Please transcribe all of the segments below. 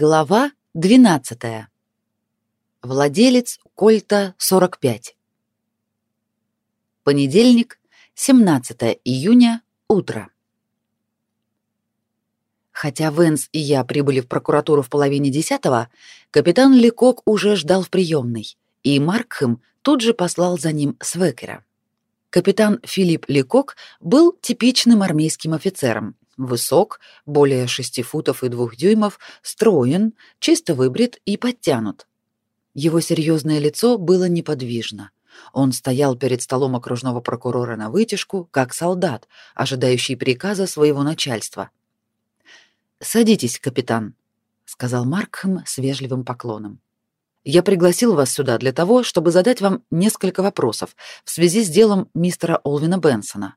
Глава 12. Владелец Кольта 45. Понедельник, 17 июня, утро. Хотя Венс и я прибыли в прокуратуру в половине десятого, капитан Лекок уже ждал в приемной, и Маркхэм тут же послал за ним Свекера. Капитан Филипп Лекок был типичным армейским офицером, Высок, более шести футов и двух дюймов, строен, чисто выбрит и подтянут. Его серьезное лицо было неподвижно. Он стоял перед столом окружного прокурора на вытяжку, как солдат, ожидающий приказа своего начальства. «Садитесь, капитан», — сказал Маркхэм с вежливым поклоном. «Я пригласил вас сюда для того, чтобы задать вам несколько вопросов в связи с делом мистера Олвина Бенсона.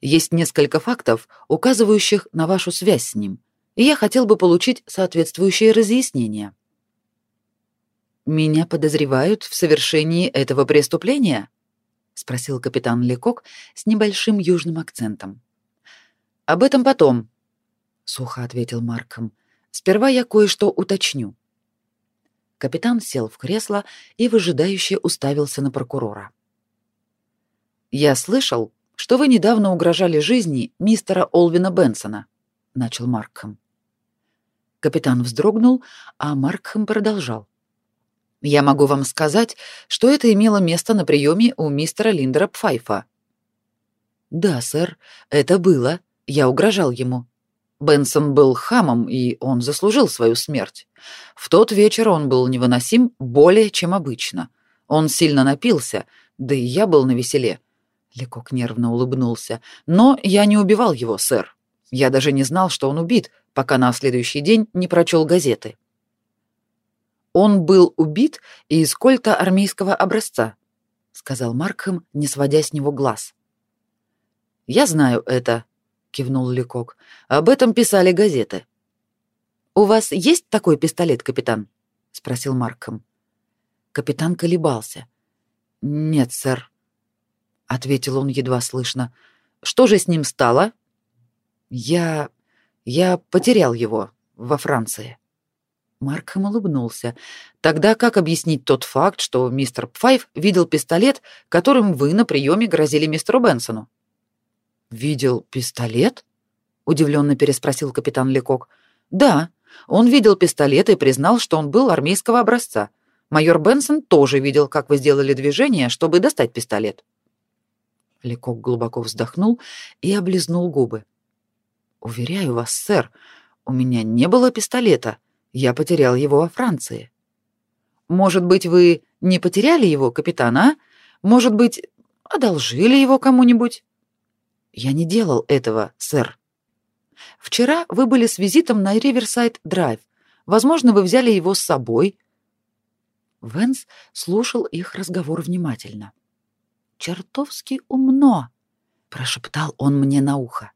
Есть несколько фактов, указывающих на вашу связь с ним, и я хотел бы получить соответствующие разъяснения. Меня подозревают в совершении этого преступления? спросил капитан Лекок с небольшим южным акцентом. Об этом потом, сухо ответил Марком. Сперва я кое-что уточню. Капитан сел в кресло и выжидающе уставился на прокурора. Я слышал, что вы недавно угрожали жизни мистера Олвина Бенсона, начал Маркхэм. Капитан вздрогнул, а Маркхэм продолжал. Я могу вам сказать, что это имело место на приеме у мистера Линдера Пфайфа. Да, сэр, это было. Я угрожал ему. Бенсон был хамом, и он заслужил свою смерть. В тот вечер он был невыносим более, чем обычно. Он сильно напился, да и я был на веселе. Лекок нервно улыбнулся. «Но я не убивал его, сэр. Я даже не знал, что он убит, пока на следующий день не прочел газеты». «Он был убит из кольта армейского образца», — сказал Маркхэм, не сводя с него глаз. «Я знаю это», — кивнул Лекок. «Об этом писали газеты». «У вас есть такой пистолет, капитан?» — спросил Маркхэм. Капитан колебался. «Нет, сэр», — ответил он едва слышно. «Что же с ним стало?» «Я... я потерял его во Франции». Маркхэм улыбнулся. «Тогда как объяснить тот факт, что мистер Пфайф видел пистолет, которым вы на приеме грозили мистеру Бенсону?» «Видел пистолет?» — удивленно переспросил капитан Лекок. «Да, он видел пистолет и признал, что он был армейского образца. Майор Бенсон тоже видел, как вы сделали движение, чтобы достать пистолет». Лекок глубоко вздохнул и облизнул губы. Уверяю вас, сэр, у меня не было пистолета. Я потерял его во Франции. Может быть, вы не потеряли его, капитан, а? Может быть, одолжили его кому-нибудь? Я не делал этого, сэр. Вчера вы были с визитом на Риверсайд-драйв. Возможно, вы взяли его с собой. Венс слушал их разговор внимательно чертовски умно, прошептал он мне на ухо.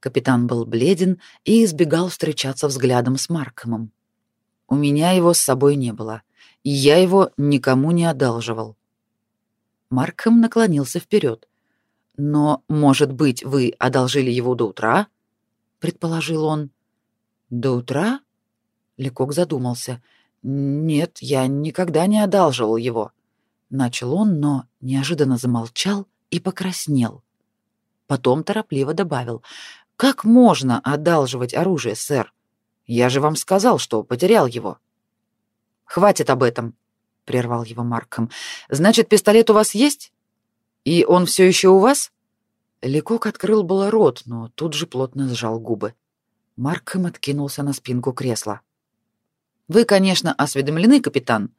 Капитан был бледен и избегал встречаться взглядом с Маркомом. У меня его с собой не было, и я его никому не одалживал. Марком наклонился вперед. Но, может быть, вы одолжили его до утра? предположил он. До утра? Лекок задумался. Нет, я никогда не одалживал его начал он, но неожиданно замолчал и покраснел. Потом торопливо добавил: "Как можно одалживать оружие, сэр? Я же вам сказал, что потерял его". "Хватит об этом", прервал его Марком. "Значит, пистолет у вас есть? И он все еще у вас?" Лекок открыл было рот, но тут же плотно сжал губы. Марком откинулся на спинку кресла. Вы, конечно, осведомлены, капитан,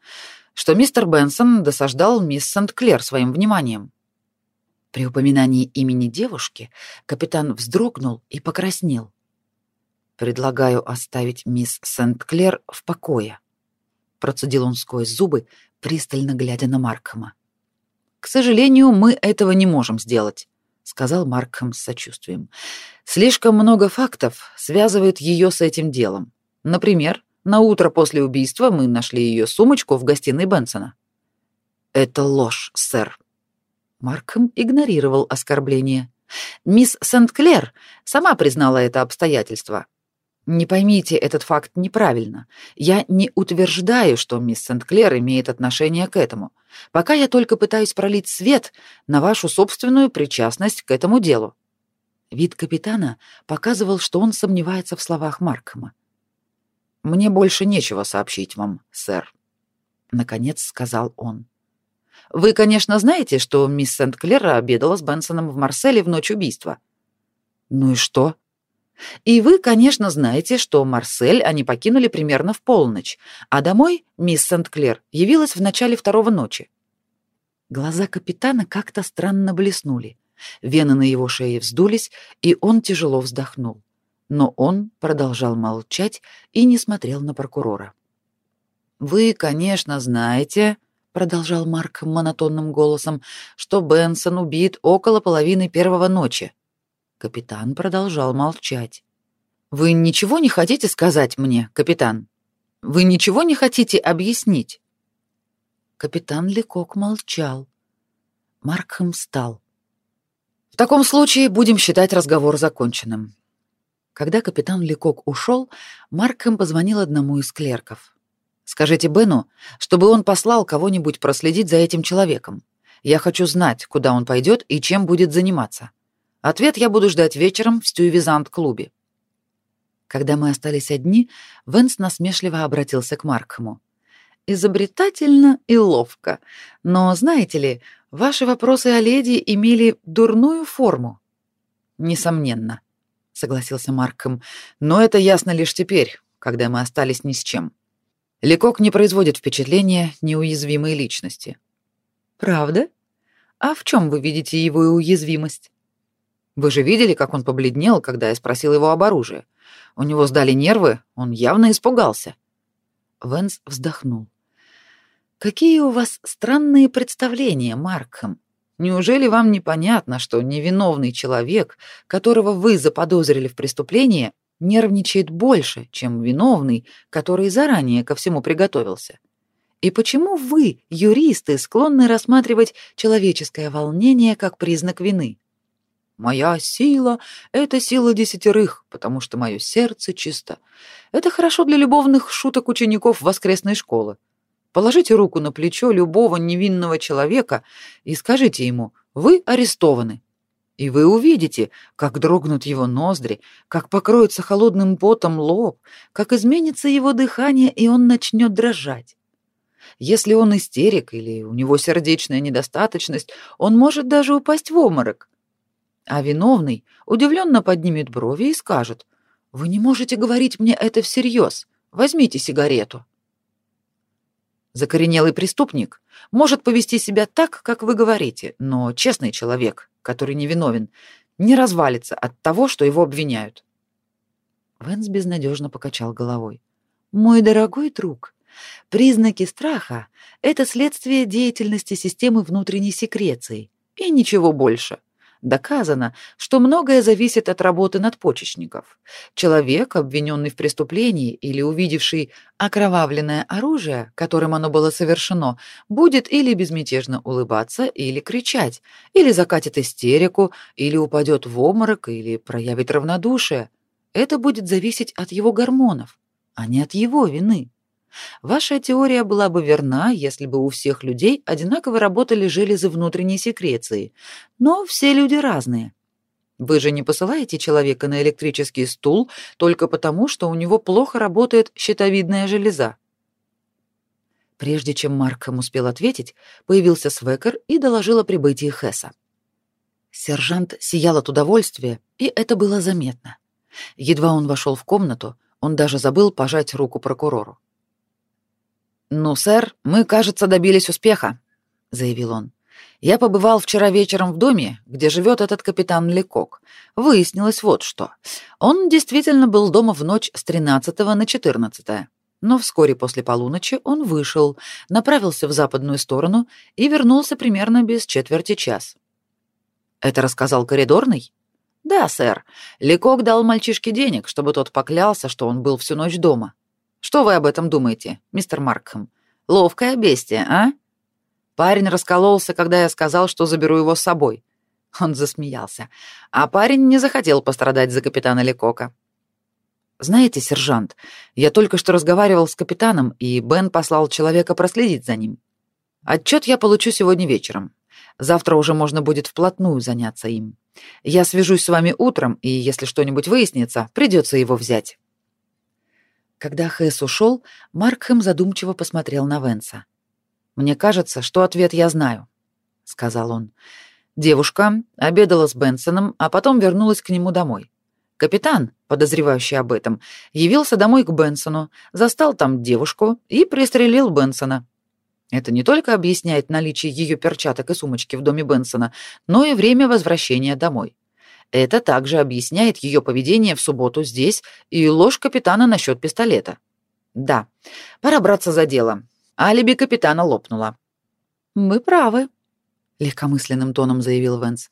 что мистер Бенсон досаждал мисс Сент-Клер своим вниманием. При упоминании имени девушки капитан вздрогнул и покраснел. Предлагаю оставить мисс Сент-Клер в покое, процедил он сквозь зубы, пристально глядя на Маркхэма. К сожалению, мы этого не можем сделать, сказал Маркхэм с сочувствием. Слишком много фактов связывает ее с этим делом. Например, на утро после убийства мы нашли ее сумочку в гостиной Бенсона. Это ложь, сэр. Маркхэм игнорировал оскорбление. Мисс Сент-Клер сама признала это обстоятельство. Не поймите этот факт неправильно. Я не утверждаю, что мисс Сент-Клер имеет отношение к этому. Пока я только пытаюсь пролить свет на вашу собственную причастность к этому делу. Вид капитана показывал, что он сомневается в словах Маркома. Мне больше нечего сообщить вам, сэр, наконец сказал он. Вы, конечно, знаете, что мисс Сент-Клер обедала с Бенсоном в Марселе в ночь убийства. Ну и что? И вы, конечно, знаете, что Марсель они покинули примерно в полночь, а домой мисс Сент-Клер явилась в начале второго ночи. Глаза капитана как-то странно блеснули. Вены на его шее вздулись, и он тяжело вздохнул. Но он продолжал молчать и не смотрел на прокурора. «Вы, конечно, знаете», — продолжал Марк монотонным голосом, «что Бенсон убит около половины первого ночи. Капитан продолжал молчать. Вы ничего не хотите сказать мне, капитан? Вы ничего не хотите объяснить? Капитан Лекок молчал. Маркхэм встал. В таком случае будем считать разговор законченным. Когда капитан Лекок ушел, Маркхэм позвонил одному из клерков. Скажите Бену, чтобы он послал кого-нибудь проследить за этим человеком. Я хочу знать, куда он пойдет и чем будет заниматься. Ответ я буду ждать вечером в Стюевизант-клубе. Когда мы остались одни, Венс насмешливо обратился к Маркхэму. Изобретательно и ловко. Но, знаете ли, ваши вопросы о леди имели дурную форму. Несомненно, согласился Маркхэм. Но это ясно лишь теперь, когда мы остались ни с чем. Лекок не производит впечатления неуязвимой личности. Правда? А в чем вы видите его уязвимость? Вы же видели, как он побледнел, когда я спросил его об оружии. У него сдали нервы, он явно испугался. Венс вздохнул. Какие у вас странные представления, Маркхэм. Неужели вам непонятно, что невиновный человек, которого вы заподозрили в преступлении, нервничает больше, чем виновный, который заранее ко всему приготовился? И почему вы, юристы, склонны рассматривать человеческое волнение как признак вины? Моя сила — это сила десятерых, потому что мое сердце чисто. Это хорошо для любовных шуток учеников воскресной школы. Положите руку на плечо любого невинного человека и скажите ему «Вы арестованы». И вы увидите, как дрогнут его ноздри, как покроется холодным потом лоб, как изменится его дыхание, и он начнет дрожать. Если он истерик или у него сердечная недостаточность, он может даже упасть в обморок. А виновный удивленно поднимет брови и скажет, «Вы не можете говорить мне это всерьез. Возьмите сигарету». Закоренелый преступник может повести себя так, как вы говорите, но честный человек, который невиновен, не развалится от того, что его обвиняют. Венс безнадежно покачал головой. «Мой дорогой друг, признаки страха — это следствие деятельности системы внутренней секреции, и ничего больше. Доказано, что многое зависит от работы надпочечников. Человек, обвиненный в преступлении или увидевший окровавленное оружие, которым оно было совершено, будет или безмятежно улыбаться, или кричать, или закатит истерику, или упадет в обморок, или проявит равнодушие. Это будет зависеть от его гормонов, а не от его вины. Ваша теория была бы верна, если бы у всех людей одинаково работали железы внутренней секреции, но все люди разные. Вы же не посылаете человека на электрический стул только потому, что у него плохо работает щитовидная железа. Прежде чем Маркхэм успел ответить, появился Свекер и доложил о прибытии Хесса. Сержант сиял от удовольствия, и это было заметно. Едва он вошел в комнату, он даже забыл пожать руку прокурору. «Ну, сэр, мы, кажется, добились успеха», — заявил он. «Я побывал вчера вечером в доме, где живет этот капитан Лекок. Выяснилось вот что. Он действительно был дома в ночь с 13 на 14 но вскоре после полуночи он вышел, направился в западную сторону и вернулся примерно без четверти час. Это рассказал коридорный? Да, сэр. Лекок дал мальчишке денег, чтобы тот поклялся, что он был всю ночь дома. Что вы об этом думаете, мистер Маркхэм? Ловкое бестие, а? Парень раскололся, когда я сказал, что заберу его с собой. Он засмеялся. А парень не захотел пострадать за капитана Лекока. Знаете, сержант, я только что разговаривал с капитаном, и Бен послал человека проследить за ним. Отчет я получу сегодня вечером. Завтра уже можно будет вплотную заняться им. Я свяжусь с вами утром, и если что-нибудь выяснится, придется его взять. Когда Хэс ушел, Маркхэм задумчиво посмотрел на Венса. «Мне кажется, что ответ я знаю», — сказал он. Девушка обедала с Бенсоном, а потом вернулась к нему домой. Капитан, подозревающий об этом, явился домой к Бенсону, застал там девушку и пристрелил Бенсона. Это не только объясняет наличие ее перчаток и сумочки в доме Бенсона, но и время возвращения домой. Это также объясняет ее поведение в субботу здесь и ложь капитана насчет пистолета. Да, пора браться за дело. Алиби капитана лопнуло. «Мы правы», — легкомысленным тоном заявил Венс.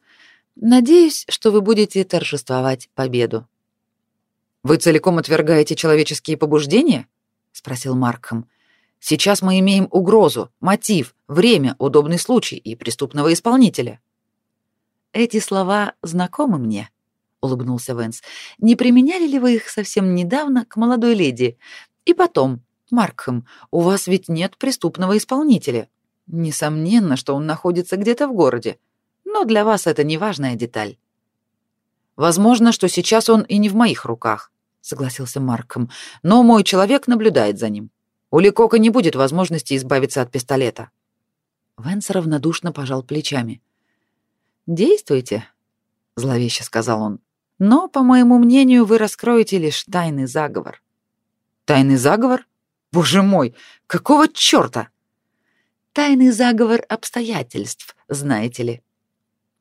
Надеюсь, что вы будете торжествовать победу. Вы целиком отвергаете человеческие побуждения? спросил Маркхэм. Сейчас мы имеем угрозу, мотив, время, удобный случай и преступного исполнителя. Эти слова знакомы мне, улыбнулся Венс. Не применяли ли вы их совсем недавно к молодой леди? И потом, Маркхэм, у вас ведь нет преступного исполнителя. Несомненно, что он находится где-то в городе но для вас это не важная деталь. Возможно, что сейчас он и не в моих руках, согласился Марком, но мой человек наблюдает за ним. У Ликока не будет возможности избавиться от пистолета. Венс равнодушно пожал плечами. «Действуйте», — зловеще сказал он. «Но, по моему мнению, вы раскроете лишь тайный заговор». «Тайный заговор? Боже мой, какого чёрта?» «Тайный заговор обстоятельств, знаете ли»,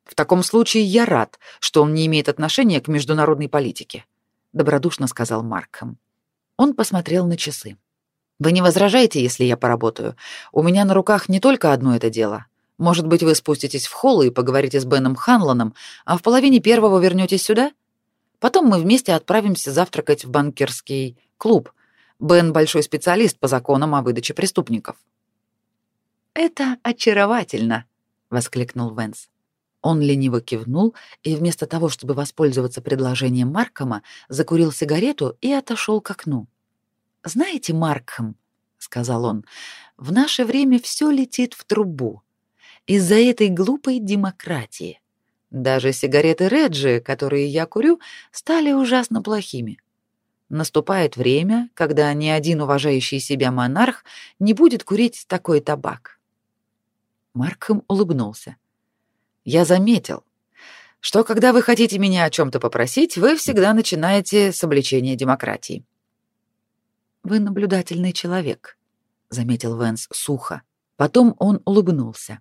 в таком случае я рад, что он не имеет отношения к международной политике, добродушно сказал Маркхэм. Он посмотрел на часы. Вы не возражаете, если я поработаю? У меня на руках не только одно это дело. Может быть, вы спуститесь в холл и поговорите с Беном Ханлоном, а в половине первого вернетесь сюда? Потом мы вместе отправимся завтракать в банкирский клуб. Бен большой специалист по законам о выдаче преступников. Это очаровательно, воскликнул Венс. Он лениво кивнул и вместо того, чтобы воспользоваться предложением Маркома, закурил сигарету и отошел к окну. «Знаете, Маркхэм», — сказал он, — «в наше время все летит в трубу. Из-за этой глупой демократии. Даже сигареты Реджи, которые я курю, стали ужасно плохими. Наступает время, когда ни один уважающий себя монарх не будет курить такой табак». Маркхэм улыбнулся. Я заметил, что когда вы хотите меня о чем то попросить, вы всегда начинаете с обличения демократии. Вы наблюдательный человек, заметил Венс сухо. Потом он улыбнулся.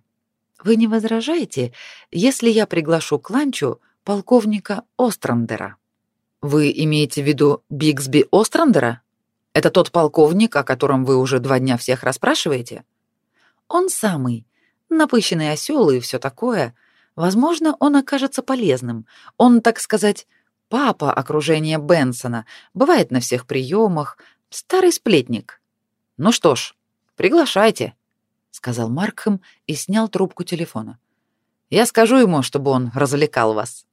Вы не возражаете, если я приглашу к ланчу полковника Острандера? Вы имеете в виду Бигсби Острандера? Это тот полковник, о котором вы уже два дня всех расспрашиваете? Он самый. Напыщенный осел и все такое — Возможно, он окажется полезным. Он, так сказать, папа окружения Бенсона, бывает на всех приемах, старый сплетник. Ну что ж, приглашайте, сказал Маркхэм и снял трубку телефона. Я скажу ему, чтобы он развлекал вас.